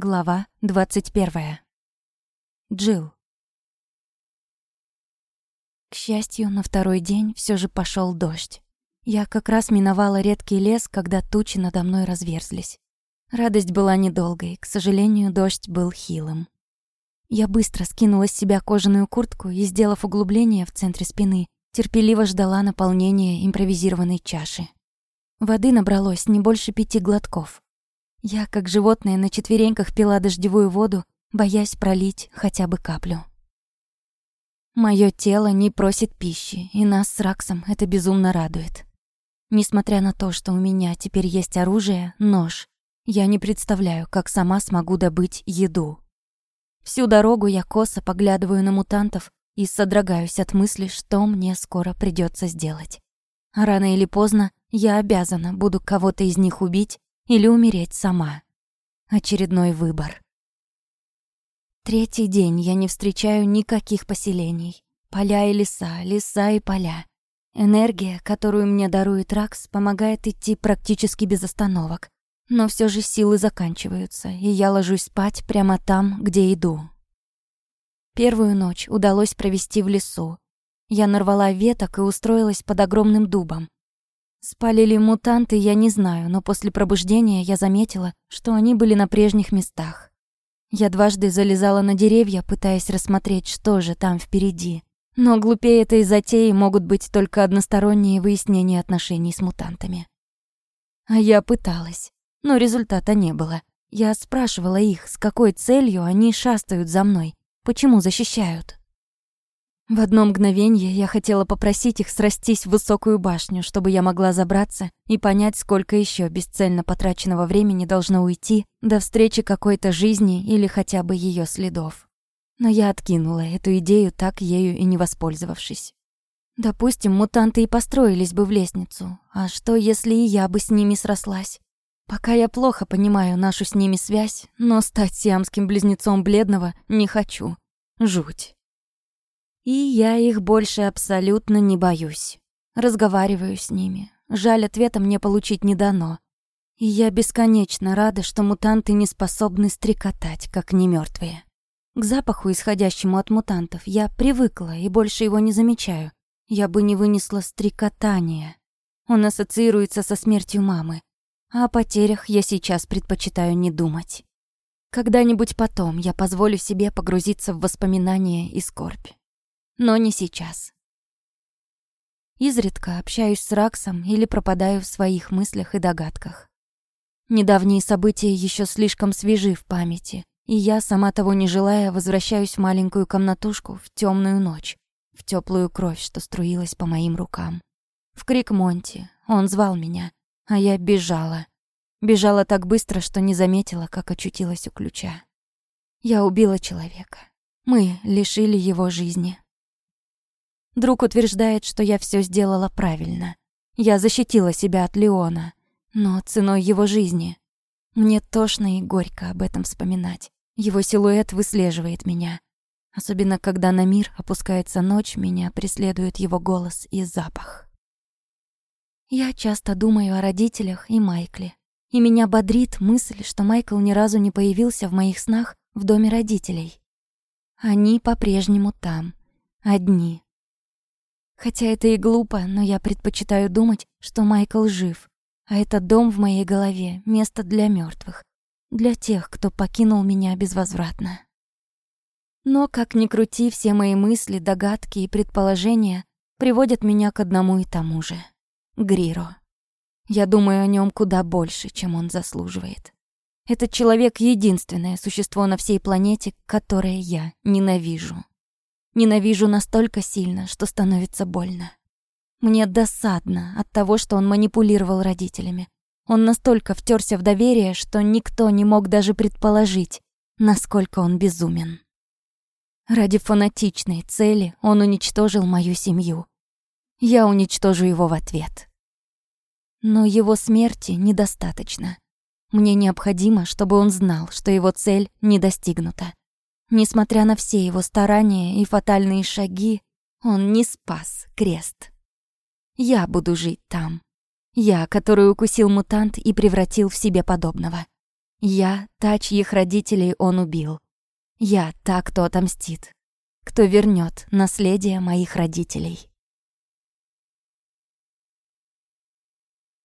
Глава 21. Джил. К счастью, на второй день все же пошел дождь. Я как раз миновала редкий лес, когда тучи надо мной разверзлись. Радость была недолгой, к сожалению, дождь был хилым. Я быстро скинула с себя кожаную куртку и, сделав углубление в центре спины, терпеливо ждала наполнения импровизированной чаши. Воды набралось не больше пяти глотков. Я, как животное, на четвереньках пила дождевую воду, боясь пролить хотя бы каплю. Моё тело не просит пищи, и нас с Раксом это безумно радует. Несмотря на то, что у меня теперь есть оружие, нож, я не представляю, как сама смогу добыть еду. Всю дорогу я косо поглядываю на мутантов и содрогаюсь от мысли, что мне скоро придётся сделать. Рано или поздно я обязана буду кого-то из них убить или умереть сама. Очередной выбор. Третий день я не встречаю никаких поселений. Поля и леса, леса и поля. Энергия, которую мне дарует Ракс, помогает идти практически без остановок. Но все же силы заканчиваются, и я ложусь спать прямо там, где иду. Первую ночь удалось провести в лесу. Я нарвала веток и устроилась под огромным дубом. Спали ли мутанты, я не знаю, но после пробуждения я заметила, что они были на прежних местах. Я дважды залезала на деревья, пытаясь рассмотреть, что же там впереди. Но глупее этой затеи могут быть только односторонние выяснения отношений с мутантами. А я пыталась, но результата не было. Я спрашивала их, с какой целью они шастают за мной, почему защищают. В одно мгновение я хотела попросить их срастись в высокую башню, чтобы я могла забраться и понять, сколько еще бесцельно потраченного времени должно уйти до встречи какой-то жизни или хотя бы ее следов. Но я откинула эту идею, так ею и не воспользовавшись. Допустим, мутанты и построились бы в лестницу, а что, если и я бы с ними срослась? Пока я плохо понимаю нашу с ними связь, но стать сиамским близнецом бледного не хочу. Жуть. И я их больше абсолютно не боюсь. Разговариваю с ними. Жаль, ответа мне получить не дано. И я бесконечно рада, что мутанты не способны стрекотать, как немертвые. К запаху, исходящему от мутантов, я привыкла и больше его не замечаю. Я бы не вынесла стрекотания. Он ассоциируется со смертью мамы. А о потерях я сейчас предпочитаю не думать. Когда-нибудь потом я позволю себе погрузиться в воспоминания и скорбь но не сейчас. Изредка общаюсь с Раксом или пропадаю в своих мыслях и догадках. Недавние события еще слишком свежи в памяти, и я, сама того не желая, возвращаюсь в маленькую комнатушку в темную ночь, в теплую кровь, что струилась по моим рукам. В крик Монти. Он звал меня, а я бежала. Бежала так быстро, что не заметила, как очутилась у ключа. Я убила человека. Мы лишили его жизни. Друг утверждает, что я все сделала правильно. Я защитила себя от Леона, но ценой его жизни. Мне тошно и горько об этом вспоминать. Его силуэт выслеживает меня. Особенно, когда на мир опускается ночь, меня преследует его голос и запах. Я часто думаю о родителях и Майкле. И меня бодрит мысль, что Майкл ни разу не появился в моих снах в доме родителей. Они по-прежнему там, одни, Хотя это и глупо, но я предпочитаю думать, что Майкл жив, а этот дом в моей голове — место для мертвых, для тех, кто покинул меня безвозвратно. Но, как ни крути, все мои мысли, догадки и предположения приводят меня к одному и тому же — Гриро. Я думаю о нем куда больше, чем он заслуживает. Этот человек — единственное существо на всей планете, которое я ненавижу. Ненавижу настолько сильно, что становится больно. Мне досадно от того, что он манипулировал родителями. Он настолько втерся в доверие, что никто не мог даже предположить, насколько он безумен. Ради фанатичной цели он уничтожил мою семью. Я уничтожу его в ответ. Но его смерти недостаточно. Мне необходимо, чтобы он знал, что его цель не достигнута. Несмотря на все его старания и фатальные шаги, он не спас крест. Я буду жить там. Я, который укусил мутант и превратил в себе подобного. Я — та, чьих родителей он убил. Я — та, кто отомстит. Кто вернет наследие моих родителей.